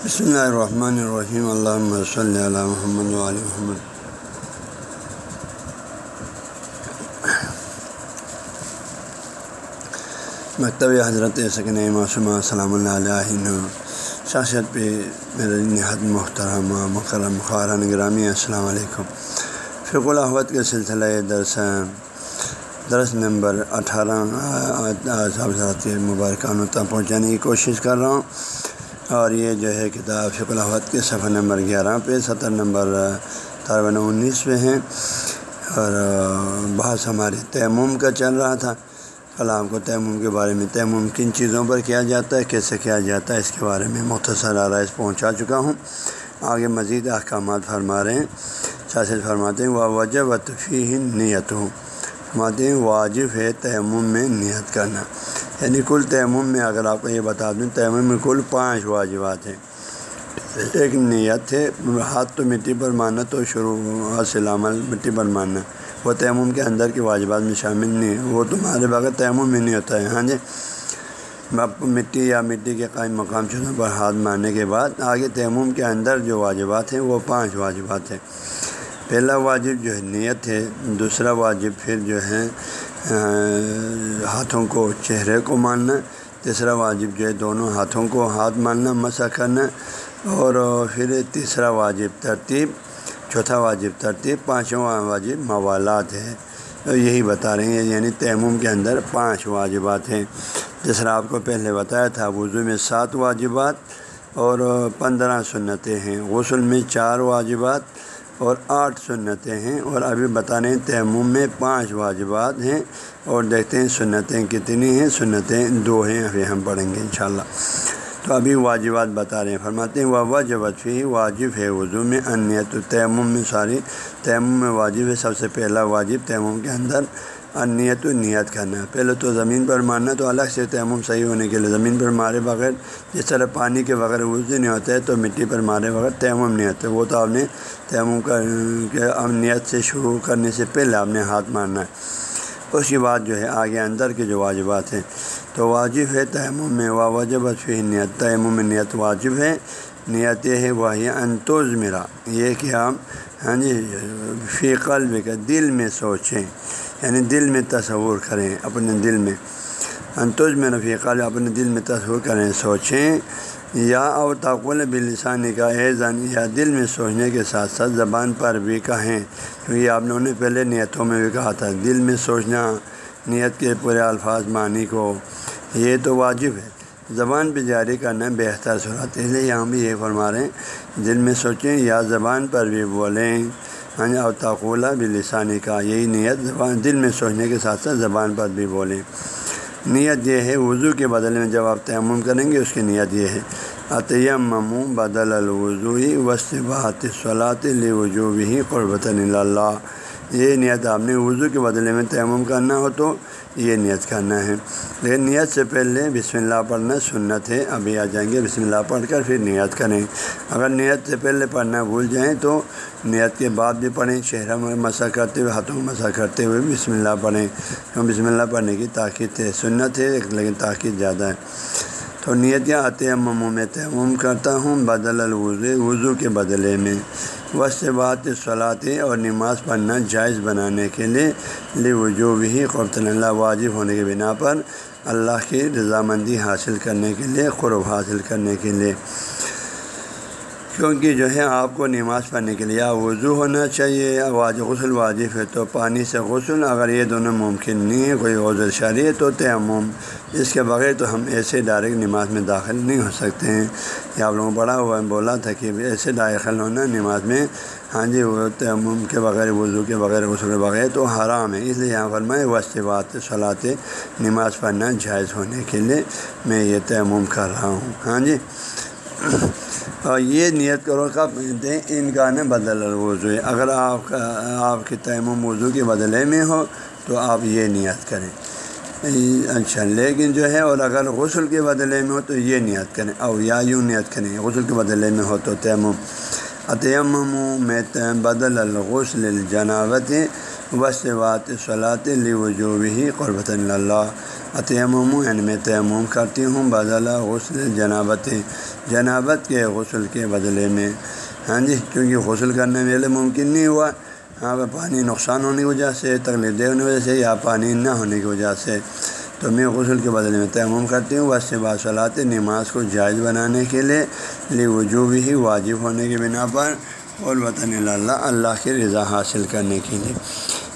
بسم اللہ الرحمن الرحیم اللہ صلی علی محمد علیہ محمد مکتب حضرت سکن معصومہ سلام اللہ علیہ شخصیت پہ میرے نہاد محترمہ مکرم خارن گرامی السلام علیکم فک الحوت کے سلسلہ درس درس نمبر اٹھارہ صاحب مبارکانوں تک پہنچانے کی کوشش کر رہا ہوں اور یہ جو ہے کتاب فک کے صفحہ نمبر گیارہ پہ ستر نمبر تربن انیس پہ ہیں۔ اور بحث ہمارے تیمم کا چل رہا تھا۔ کلام کو تیمم کے بارے میں، تیمم کن چیزوں پر کیا جاتا ہے، کیسے کیا جاتا ہے، اس کے بارے میں مختصر آرائش پہنچا چکا ہوں۔ آگے مزید احکامات فرما رہے ہیں۔ شاست فرماتے ہیں وہ وجہ و تفی نیت ہوں فرماتے ہیں، واجب ہے تیمم میں نیت کرنا۔ یعنی کل تیمم میں اگر آپ کو یہ بتا دوں، تیمم میں کل پانچ واجبات ہیں۔ ایک نیت ہے، ہاتھ تو مٹی پر ماننا تو شروع حاصل عمل مٹی پر ماننا۔ وہ تیمم کے اندر کے واجبات میں شامل نہیں ہے وہ تمہارے بغیر تیمم میں نہیں ہوتا ہے۔ ہاں جی؟ مٹی یا مٹی کے قائم مقام چنوں پر ہاتھ مارنے کے بعد آگے تیمم کے اندر جو واجبات ہیں، وہ پانچ واجبات ہیں۔ پہلا واجب جو ہے نیت ہے، دوسرا واجب پھر جو ہے ہاتھوں کو چہرے کو ماننا، تیسرا واجب جو ہے دونوں ہاتھوں کو ہاتھ ماننا، مسا کرنا، اور پھر تیسرا واجب ترتیب، چوتھا واجب ترتیب، پانچواں واجب موالات ہے۔ یہی بتا رہے ہیں یعنی تیمم کے اندر پانچ واجبات ہیں۔ جس طرح آپ کو پہلے بتایا تھا، وضو میں سات واجبات اور پندرہ سنتیں ہیں۔ غسل میں چار واجبات اور آٹھ سنتیں ہیں اور ابھی بتانے تیمم میں پانچ واجبات ہیں اور دیکھتے ہیں سنتیں کتنی ہیں، سنتیں دو ہیں، ابھی ہم پڑھیں گے انشاءاللہ۔ تو ابھی واجبات بتا رہے ہیں، فرماتے ہیں وہ واجب فی واجب ہے وضو میں انیت تیمم میں ساری، تیمم میں واجب ہے، سب سے پہلا واجب تیمم کے اندر انیت و نیت کرنا پہلے تو زمین پر مارنا تو الگ سے تیمم صحیح ہونے کے لیے۔ زمین پر مارے بغیر جس طرح پانی کے بغیر وضو نہیں ہوتا ہے، تو مٹی پر مارے بغیر تیمم نہیں ہوتا۔ وہ تو آپ نے تیمم کا نیت سے شروع کرنے سے پہلے آپ نے ہاتھ مارنا ہے۔ اس کے بعد جو ہے، آگے اندر کے جو واجبات ہیں، تو واجب ہے تیمم میں، وا وجب فی نیت۔ تیمم میں نیت واجب ہے۔ نیت یہ ہے وہ انتوز میرا یہ کہ ہم ہاں جی فی قلب کا دل میں سوچیں یعنی دل میں تصور کریں، اپنے دل میں۔ انتوز میرا فی قلب اپنے دل میں تصور کریں، سوچیں۔ یا اور تعقل بلسانی کا ایزن، یا دل میں سوچنے کے ساتھ ساتھ زبان پر بھی کہیں۔ کیونکہ آپ نے انہیں پہلے نیتوں میں بھی کہا تھا، دل میں سوچنا، نیت کے پورے الفاظ معنی کو، یہ تو واجب ہے۔ زبان پہ جاری کرنا بہتر صورت ہے لیے یہاں بھی یہ فرما رہے ہیں دل میں سوچیں یا زبان پر بھی بولیں۔ ہاں اور تعقولہ بھی لسانی کا یہی نیت، زبان، دل میں سوچنے کے ساتھ ساتھ زبان پر بھی بولیں۔ نیت یہ ہے، وضو کے بدلے میں جب آپ تیمم کریں گے، اس کی نیت یہ ہے۔ عطیم ممو بدل الوضوی وسط بات صلاۃ وجو بھی قربۃ اللہ۔ یہ نیت آپ نے وضو کے بدلے میں تیمم کرنا ہو تو یہ نیت کرنا ہے۔ لیکن نیت سے پہلے بسم اللہ پڑھنا سنت ہے۔ ابھی آ جائیں گے۔ بسم اللہ پڑھ کر پھر نیت کریں۔ اگر نیت سے پہلے پڑھنا بھول جائیں تو نیت کے بعد بھی پڑھیں۔ چہرہ میں مسا کرتے ہوئے، ہاتھوں میں مسا کرتے ہوئے بسم اللہ پڑھیں۔ کیوں؟ بسم اللہ پڑھنے کی تاکید ہے۔ سنت ہے، لیکن تاکید زیادہ ہے۔ تو نیت یا آتے ہیں، میں تیمم کرتا ہوں۔ بدل الوضو وضو کے بدلے میں۔ وسط بات صلاحی اور نماز پڑھنا جائز بنانے کے لیے لی وجوب ہی قرط اللہ، واجب ہونے کے بنا پر اللہ کی رضامندی حاصل کرنے کے لیے، قرب حاصل کرنے کے لیے۔ کیونکہ جو ہے آپ کو نماز پڑھنے کے لیے وضو ہونا چاہیے۔ یا واجب غسل واجب ہے تو پانی سے غسل، اگر یہ دونوں ممکن نہیں ہے، کوئی عذر شرعی ہے تو تیمم۔ اس کے بغیر تو ہم ایسے ڈائریکٹ نماز میں داخل نہیں ہو سکتے ہیں۔ یا آپ لوگوں پڑھا ہوا بولا تھا کہ ایسے داخل ہونا نماز میں۔ ہاں جی وہ تیمم کے بغیر، وضو کے بغیر، غسل کے بغیر تو حرام ہے۔ اس لیے یہاں پر میں وسط بات نماز پڑھنا جائز ہونے کے لیے میں یہ تیمم کر رہا ہوں۔ ہاں جی۔ اور یہ نیت کرو کب دیں، ان کا نا بدل الوضو اگر آپ کا، آپ کے تیمم وضو کے بدلے میں ہو تو آپ یہ نیت کریں۔ اچھا لیکن جو ہے، اور اگر غسل کے بدلے میں ہو تو یہ نیت کریں۔ اور یا یوں نیت کریں، غسل کے بدلے میں ہو تو تیمم۔ اتیم میں بدل الغسل الجناوت وسوات صلاۃ لی وجوب ہی قربۃ اللہ اتیمم یعنی میں تیمم کرتی ہوں بدلا غسل جنابت جنابت کے غسل کے بدلے میں۔ ہاں جی کیونکہ غسل کرنے میرے ممکن نہیں ہوا۔ ہاں پانی نقصان ہونے کی وجہ سے، تکلیف دہ ہونے کی وجہ سے یا پانی نہ ہونے کی وجہ سے۔ تو میں غسل کے بدلے میں تیمم کرتی ہوں بس سے باصلاط نماز کو جائز بنانے کے لیے لی وجوب ہی واجب ہونے کی بنا پر اور وطن اللہ اللہ کی رضا حاصل کرنے کے لیے۔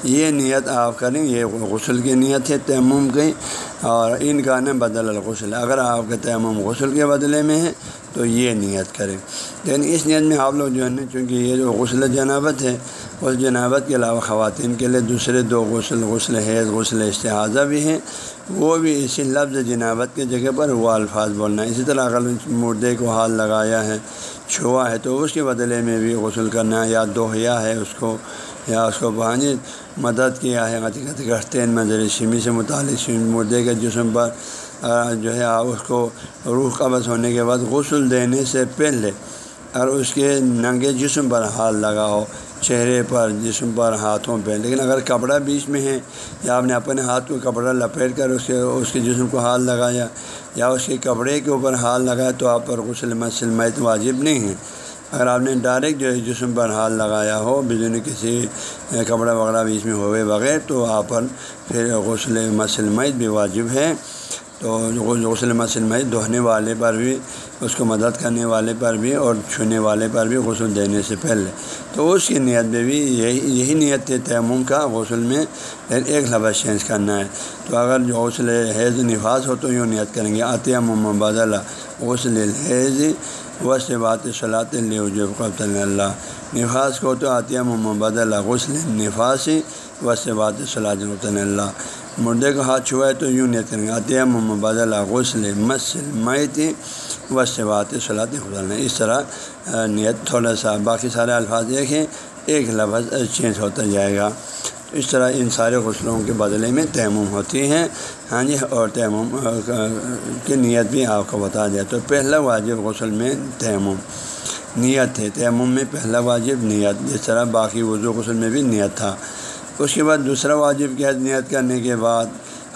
یہ نیت آپ کریں یہ غسل کی نیت ہے، تیمم کی، اور ان کا نام بدل الغسل۔ اگر آپ کے تیمم غسل کے بدلے میں ہے، تو یہ نیت کریں۔ لیکن اس نیت میں آپ لوگ جو ہے نا، چونکہ یہ جو غسل جنابت ہے، اس جنابت کے علاوہ خواتین کے لیے دوسرے دو غسل غسل حیض، غسل اشتہاضہ بھی ہیں۔ وہ بھی اسی لفظ جنابت کے جگہ پر وہ الفاظ بولنا ہے۔ اسی طرح اگر مردے کو ہاتھ لگایا ہے، چھوا ہے، تو اس کے بدلے میں بھی غسل کرنا یا دوہیا ہے اس کو۔ یا اس کو پانی مدد کیا ہے غتی منظر شمی سے متعلق مردے کے جسم پر جو ہے آپ اس کو روح قبض ہونے کے بعد غسل دینے سے پہلے، اور اس کے ننگے جسم پر ہاتھ لگاؤ، چہرے پر جسم پر ہاتھوں پہ۔ لیکن اگر کپڑا بیچ میں ہے، یا آپ نے اپنے ہاتھ کو کپڑا لپیٹ کر اس کے اس کے جسم کو ہاتھ لگایا، یا اس کے کپڑے کے اوپر ہاتھ لگایا، تو آپ پر غسل مسلمت واجب نہیں ہے۔ اگر آپ نے ڈائریکٹ جو ہے جسم پر ہاتھ لگایا ہو بجن کسی کپڑا وغیرہ بیچ میں ہوئے بغیر، تو آپ پر پھر غسل مسلمت بھی واجب ہے۔ تو غسل مسلمت دہنے والے پر بھی، اس کو مدد کرنے والے پر بھی اور چھونے والے پر بھی غسل دینے سے پہلے۔ تو اس کی نیت میں بھی یہی یہی نیت ہے تیمم کا، غسل میں ایک لفظ چینج کرنا ہے۔ تو اگر جو غسل حیض نفاذ ہو تو یوں نیت کریں گے عطیہ بدلا غسل حیض و سے بات صلاح الجب قبط اللہ۔ نفاذ کو تو عطیہ بدلا غسل نفاذی و سے بات صلاح اللہ۔ مردے کا ہاتھ چھوا ہے تو یوں نیت کریں گے۔ عطیہ بدلا غسل مسل میتی و بات صلاح خدا اس طرح نیت تھوڑا سا، باقی سارے الفاظ دیکھیں ایک لفظ چینج ہوتا جائے گا۔ اس طرح ان سارے غسلوں کے بدلے میں تیمم ہوتی ہیں۔ ہاں جی اور تیمم کی نیت بھی آپ کو بتا دیا۔ تو پہلا واجب غسل میں تیمم۔ نیت ہے تیمم میں پہلا واجب نیت، جس طرح باقی وضو غسل میں بھی نیت تھا۔ اس کے بعد دوسرا واجب کیا نیت کرنے کے بعد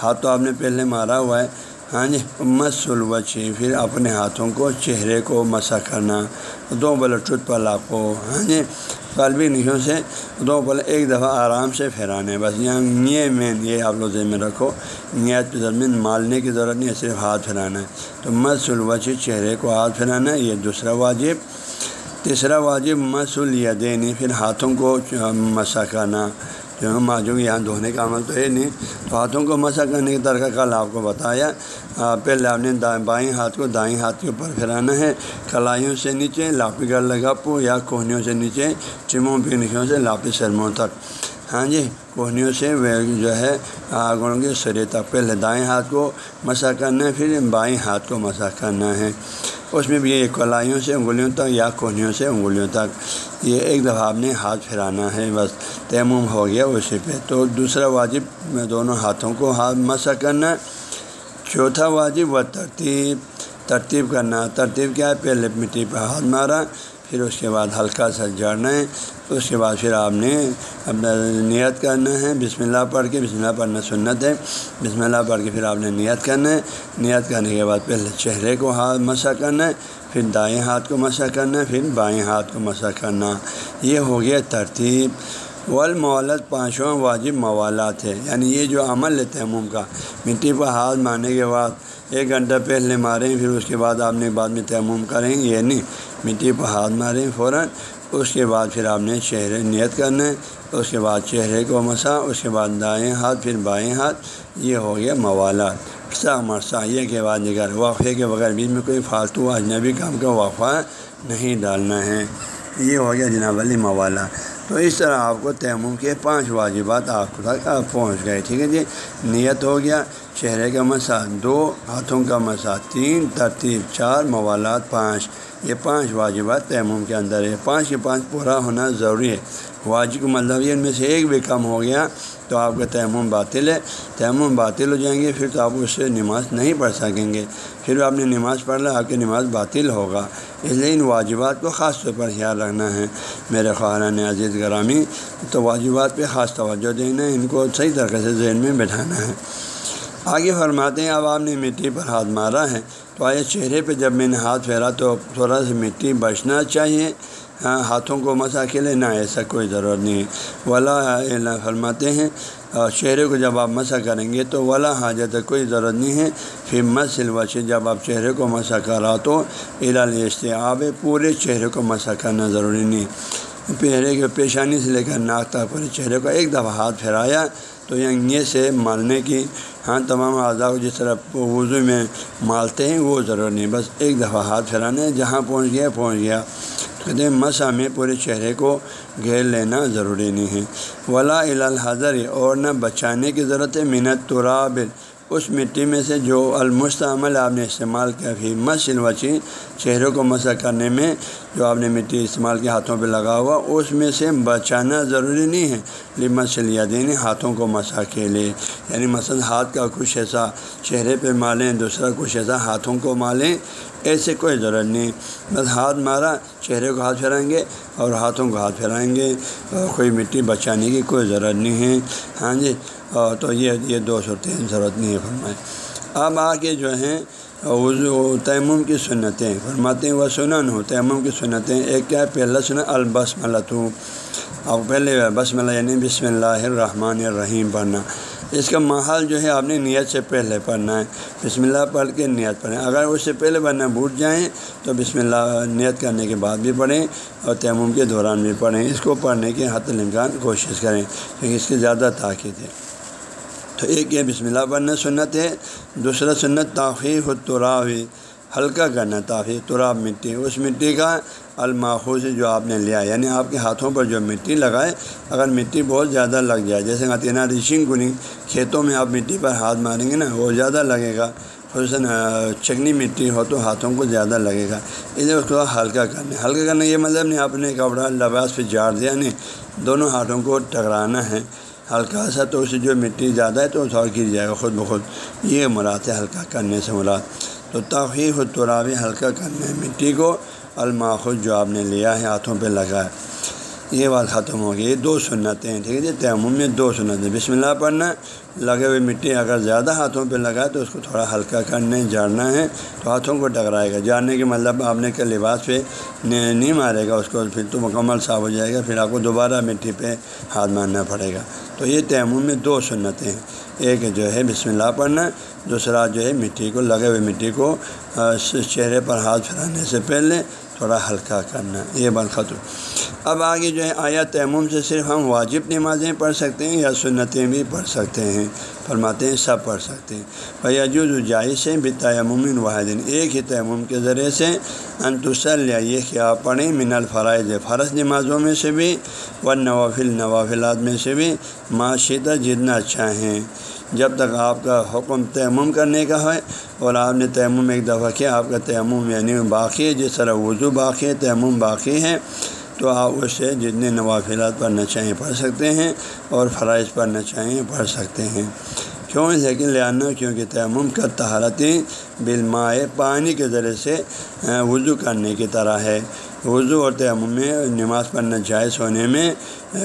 ہاتھ تو آپ نے پہلے مارا ہوا ہے۔ ہاں جی مسلوچی پھر اپنے ہاتھوں کو چہرے کو مسا کرنا، دو ٹوٹ پلا کو ہاں جی قلبی نشوں سے دو پل ایک دفعہ آرام سے پھیرانے بس یہاں یہ مین یہ آپ لوگ ذہن میں رکھو۔ نیت پہ زمین مالنے کی ضرورت نہیں ہے، صرف ہاتھ پھیرانا ہے۔ تو مسلوچی چہرے کو ہاتھ پھیرانا ہے، یہ دوسرا واجب۔ تیسرا واجب مسل یا دینی پھر ہاتھوں کو مسا کرنا۔ جو ہم یہاں دھونے کا عمل تو ہے نہیں۔ تو ہاتھوں کو مسا کرنے کی طرح کل آپ کو بتایا۔ پہلے آپ نے بائیں ہاتھ کو دائیں ہاتھ کے اوپر پھیرانا ہے۔ کلائیوں سے نیچے، لاپی گڑھ لگا پو یا کوہنیوں سے نیچے، چموں نشوں سے لاپی سرموں تک۔ ہاں جی کوہنیوں سے وہ جو ہے آگوں کے سرے تک پہلے دائیں ہاتھ کو مسا کرنا ہے، پھر بائیں ہاتھ کو مسا کرنا ہے۔ اس میں بھی یہ کلائیوں سے انگلیوں تک یا کوہنیوں سے انگلیوں تک یہ ایک دفعہ آپ نے ہاتھ پھیرانا ہے، بس تیمم ہو گیا اسی پہ۔ تو دوسرا واجب، میں دونوں ہاتھوں کو ہاتھ مسا کرنا۔ چوتھا واجب و ترتیب۔ ترتیب کرنا۔ ترتیب کیا ہے؟ پہلے مٹی پہ ہاتھ مارا۔ پھر اس کے بعد ہلکا سا جڑنا ہے اس کے بعد پھر آپ نے اپنا نیت کرنا ہے۔ بسم اللہ پڑھ کے، بسم اللہ پڑھنا سنت ہے۔ بسم اللہ پڑھ کے پھر آپ نے نیت کرنا ہے۔ نیت کرنے کے بعد پہلے چہرے کو ہاتھ مسا کرنا ہے، پھر دائیں ہاتھ کو مسا کرنا ہے، پھر بائیں ہاتھ کو مسا کرنا۔ یہ ہو گیا ترتیب۔ والمولت پانچواں واجب موالات ہے یعنی یہ جو عمل ہے تیمم کا، مٹی پر ہاتھ مارنے کے بعد ایک گھنٹہ پہلے ماریں، پھر اس کے بعد آپ نے بعد میں تیمم کریں، یہ نہیں۔ مٹی پر ہاتھ ماریں فوراً، اس کے بعد پھر آپ نے چہرے نیت کرنا ہے، اس کے بعد چہرے کو مسا اس کے بعد دائیں ہاتھ، پھر بائیں ہاتھ، یہ ہو گیا موالات سا مرسا یہ کے بعد دیگر وقفے کے بغیر بیچ میں کوئی فالتو اجنبی کام کا وقفہ نہیں ڈالنا ہے۔ یہ ہو گیا جناب علی موالا تو اس طرح آپ کو تیمم کے پانچ واجبات آپ تک آپ پہنچ گئے، ٹھیک ہے جی؟ نیت ہو گیا، چہرے کا مسا دو، ہاتھوں کا مسا تین، ترتیب، چار، موالات پانچ۔ یہ پانچ واجبات تیمم کے اندر ہے پانچ کے پانچ پورا ہونا ضروری ہے۔ واجب مطلب یہ ان میں سے ایک بھی کم ہو گیا تو آپ کا تیمم باطل ہے۔ تیمم باطل ہو جائیں گے پھر تو آپ اس سے نماز نہیں پڑھ سکیں گے۔ پھر آپ نے نماز پڑھ لیا آپ کی نماز باطل ہوگا۔ اس لیے ان واجبات کو خاص طور پر خیال رکھنا ہے۔ میرے خواہان عزیز گرامی، تو واجبات پہ خاص توجہ دینا ہے، ان کو صحیح طریقے سے ذہن میں بیٹھانا ہے۔ آگے فرماتے ہیں، اب آپ نے مٹی پر ہاتھ مارا ہے۔ تو آئے چہرے پہ جب میں نے ہاتھ پھیرا تو تھوڑا سا مٹی بچنا چاہیے۔ ہاں ہاتھوں کو مسا کے لیے نہ ایسا کوئی ضرورت نہیں۔ ہے ولا فرماتے ہیں، اور چہرے کو جب آپ مسا کریں گے تو ولا حاجت، کوئی ضرورت نہیں ہے۔ پھر مسل وچ جب آپ چہرے کو مسا کرا تو اشتعاب پورے چہرے کو مسا کرنا ضروری نہیں۔ چہرے کے پیشانی سے لے کر ناک تک پورے چہرے کو ایک دفعہ ہاتھ پھیرایا۔ تو یہ سے مالنے کی ہاں تمام اعضاء کو جس طرح وضو میں مالتے ہیں، وہ ضرور نہیں، بس ایک دفعہ ہاتھ پھیرانے جہاں پہنچ گیا پہنچ گیا۔ کہتے ہیں، مسا میں پورے چہرے کو گھیر لینا ضروری نہیں ہے۔ ولا الحضر اور نہ بچانے کی ضرورت ہے منت ترابل اس مٹی میں سے جو المستعمل آپ نے استعمال کیا پھر مسل وچی چہروں کو مسا کرنے میں جو آپ نے مٹی استعمال کی ہاتھوں پہ لگا ہوا، اس میں سے بچانا ضروری نہیں ہے۔ لمت سے لیا دینی ہاتھوں کو مسا کے لیے۔ یعنی مثلاً ہاتھ کا کچھ ایسا چہرے پہ مالیں، دوسرا کچھ ایسا ہاتھوں کو مالیں، ایسے کوئی ضرورت نہیں۔ بس ہاتھ مارا، چہرے کو ہاتھ پھیرائیں گے اور ہاتھوں کو ہاتھ پھیرائیں گے۔ کوئی مٹی بچانے کی کوئی ضرورت نہیں ہے۔ ہاں جی تو یہ یہ دو سو تین ضرورت نہیں ہے فرمائے اب آگے جو ہیں، وضو، تیمم کی سنتیں فرماتے ہیں، وہ سنن ہو، تیمم کی سنتیں۔ ایک کیا ہے، پہلا سنا البس ملتوں اب پہلے بس ملا یعنی بسم اللہ الرحمن الرحیم پڑھنا۔ اس کا محل جو ہے، آپ نے نیت سے پہلے پڑھنا ہے۔ بسم اللہ پڑھ کے نیت پڑھیں۔ اگر اس سے پہلے پڑھنا بھوٹ جائیں، تو بسم اللہ نیت کرنے کے بعد بھی پڑھیں اور تیمم کے دوران بھی پڑھیں۔ اس کو پڑھنے کے حت الامکان کوشش کریں، کیونکہ اس کی زیادہ تاکید ہے۔ تو ایک یہ بسم اللہ پڑھنا سنت ہے، دوسرا سنت تاخیر تراوی ہلکا کرنا تاخیر، تراب مٹی، اس مٹی کا الماخوذ جو آپ نے لیا یعنی آپ کے ہاتھوں پر جو مٹی لگائے، اگر مٹی بہت زیادہ لگ جائے، جیسے عطینہ ریشنگ کنی، کھیتوں میں آپ مٹی پر ہاتھ ماریں گے نا، وہ زیادہ لگے گا۔ خصوصاً چکنی مٹی ہو تو ہاتھوں کو زیادہ لگے گا۔ اس لیے اس کو ہلکا کرنا ہلکا کرنا یہ مطلب نہیں، آپ نے کپڑا لباس پہ جاڑ دیا، نہیں۔ دونوں ہاتھوں کو ٹکرانا ہے۔ ہلکا سا تو اس سے جو مٹی زیادہ ہے تو تھوڑا گر جائے گا خود بخود۔ یہ مراد ہے ہلکا کرنے سے مراد۔ تو تاخیر ترابی ہلکا کرنے، مٹی کو الماخذ جو آپ نے لیا ہے ہاتھوں پہ لگا ہے۔ یہ بات ختم ہو گئی یہ دو سنتیں ہیں، ٹھیک ہے جی؟ تیمم میں دو سنتیں بسم اللہ پڑھنا، لگے ہوئے مٹی اگر زیادہ ہاتھوں پہ لگائے تو اس کو تھوڑا ہلکا کرنے جاڑنا ہے تو ہاتھوں کو ٹکرائے گا۔ جاڑنے کے مطلب آپ نے کہ لباس پہ نہیں مارے گا اس کو، پھر تو مکمل صاف ہو جائے گا، پھر آپ کو دوبارہ مٹی پہ ہاتھ مارنا پڑے گا۔ تو یہ تیمم میں دو سنتیں ہیں۔ ایک جو ہے بسم اللہ پڑھنا، دوسرا جو ہے مٹی کو، لگے ہوئے مٹی کو چہرے پر ہاتھ پھیرانے سے پہلے تھوڑا ہلکا کرنا۔ یہ بات ختم۔ اب آگے جو ہے آیا تیمم سے صرف ہم واجب نمازیں پڑھ سکتے ہیں یا سنتیں بھی پڑھ سکتے ہیں۔ فرماتے ہیں سب پڑھ سکتے ہیں۔ بھیا جو جائز سے بھی تیمن واحد۔ ایک ہی تیمم کے ذریعے سے انتسل یا یہ کہ آپ پڑھیں من الفرائض فرض نمازوں میں سے بھی و نوافل نوافلات میں سے بھی۔ معاشیدہ جتنا چاہیں۔ جب تک آپ کا حکم تیمم کرنے کا ہے اور آپ نے تیمم ایک دفعہ کیا، آپ کا تیمم یعنی باقی ہے، جس طرح وضو باقی ہے، تیمم باقی ہے۔ تو آپ اس سے جتنے نوافلات پڑھنا چاہیں پڑھ سکتے ہیں اور فرائض پڑھنا چاہیں پڑھ سکتے ہیں۔ کیوں؟ لیکن لہٰذا کیونکہ تیمم کا تہارتیں بالمائے پانی کے ذریعے سے وضو کرنے کی طرح ہے۔ وضو اور تیمم میں نماز پڑھنا جائز ہونے میں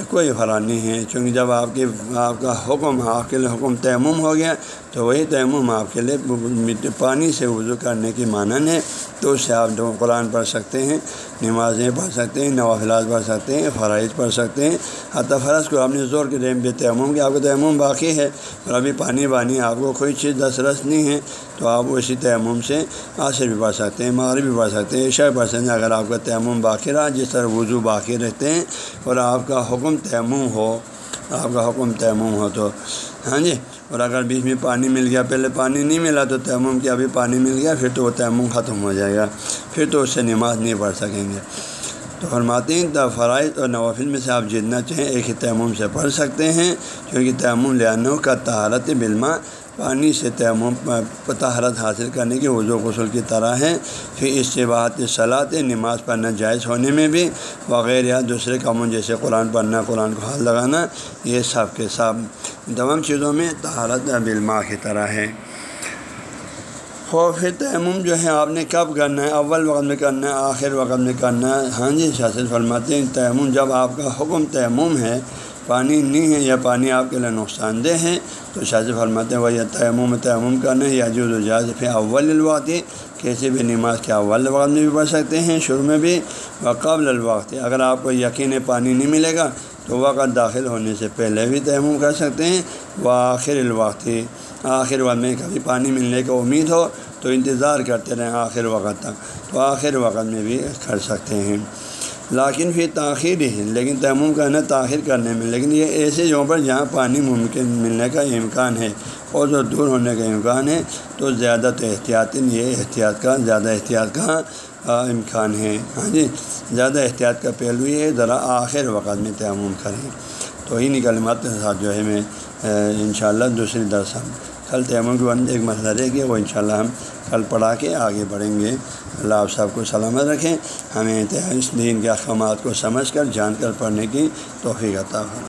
کوئی فرق نہیں ہے چونکہ جب آپ کی آپ کا حکم آپ کے لیے حکم تیمم ہو گیا، تو وہی تیمم آپ کے لیے پانی سے وضو کرنے کی مانن ہے۔ تو اس سے آپ قرآن پڑھ سکتے ہیں، نمازیں پڑھ سکتے ہیں، نوافلات پڑھ سکتے ہیں، فرائض پڑھ سکتے ہیں۔ حتیٰ فرض کو آپ نے زور کے ٹائم پہ تیمم کہ آپ کا تیمم باقی ہے۔ اور ابھی پانی بانی، آپ کو کوئی چیز دس رس نہیں ہے، تو آپ اسی تیمم سے عصر بھی پڑھ سکتے ہیں، مغرب بھی پڑھ سکتے ہیں، عشاء پڑھ سکتے ہیں۔ اگر آپ کا تیمم باقی رہا، جس طرح وضو باقی رہتے ہیں اور آپ کا حکم تیمم ہو، آپ کا حکم تیمم ہو تو ہاں جی؟ اور اگر بیچ میں پانی مل گیا، پہلے پانی نہیں ملا تو تیمم کیا ابھی پانی مل گیا؟ پھر تو وہ تیمم ختم ہو جائے گا۔ پھر تو اس سے نماز نہیں پڑھ سکیں گے۔ تو فرماتے ہیں تو فرائض اور نوافل میں سے آپ جتنا چاہیں ایک ہی تیمم سے پڑھ سکتے ہیں، کیونکہ تیمم لانوں کا تہارت بلما پانی سے تیمم تہارت حاصل کرنے کی وضو غسل کی طرح ہے پھر اس سے بات صلاحت نماز پڑھنا جائز ہونے میں بھی وغیرہ یا دوسرے کاموں جیسے قرآن پڑھنا، قرآن کو ہاتھ لگانا، یہ سب کے سب تمام چیزوں میں تہارت بلما کی طرح ہے۔ خوف تیمم جو ہے، آپ نے کب کرنا ہے؟ اول وقت میں کرنا ہے، آخر وقت میں کرنا ہے؟ ہاں جی شاست فرماتے ہیں، تیمم جب آپ کا حکم تیمم ہے پانی نہیں ہے یا پانی آپ کے لیے نقصان دہ ہے، تو شاذ فرماتے وہ یا تیمم تیمم کرنا یا جو رجاز پھر اول الوقت، کیسے بھی نماز کے اول وقت میں بھی پڑھ سکتے ہیں، شروع میں بھی، و قبل الوقت۔ اگر آپ کو یقین پانی نہیں ملے گا، تو وقت داخل ہونے سے پہلے بھی تیمم کر سکتے ہیں وہ آخر الوقت۔ آخر وقت میں کبھی پانی ملنے کا امید ہو، تو انتظار کرتے رہیں آخر وقت تک۔ تو آخر وقت میں بھی کر سکتے ہیں۔ لیکن پھر تاخیر ہی لیکن تیمم کا نا تاخیر کرنے میں، لیکن یہ ایسے جگہوں پر جہاں پانی ممکن ملنے کا امکان ہے اور جو دور ہونے کا امکان ہے، تو زیادہ تو احتیاط، یہ احتیاط کا، زیادہ احتیاط کا امکان ہے۔ ہاں جی زیادہ احتیاط کا پہلو یہ ذرا آخر وقت میں تیمم کریں۔ تو ہی نکلمات کے ساتھ جو ہے میں انشاءاللہ دوسری درس ہم کل تیمم کے بند ایک مسئلہ رہ گیا، وہ انشاءاللہ ہم کل پڑھا کے آگے بڑھیں گے۔ اللہ آپ صاحب کو سلامت رکھیں۔ ہمیں اس دین کے احکامات کو سمجھ کر، جان کر پڑھنے کی توفیق عطا ہو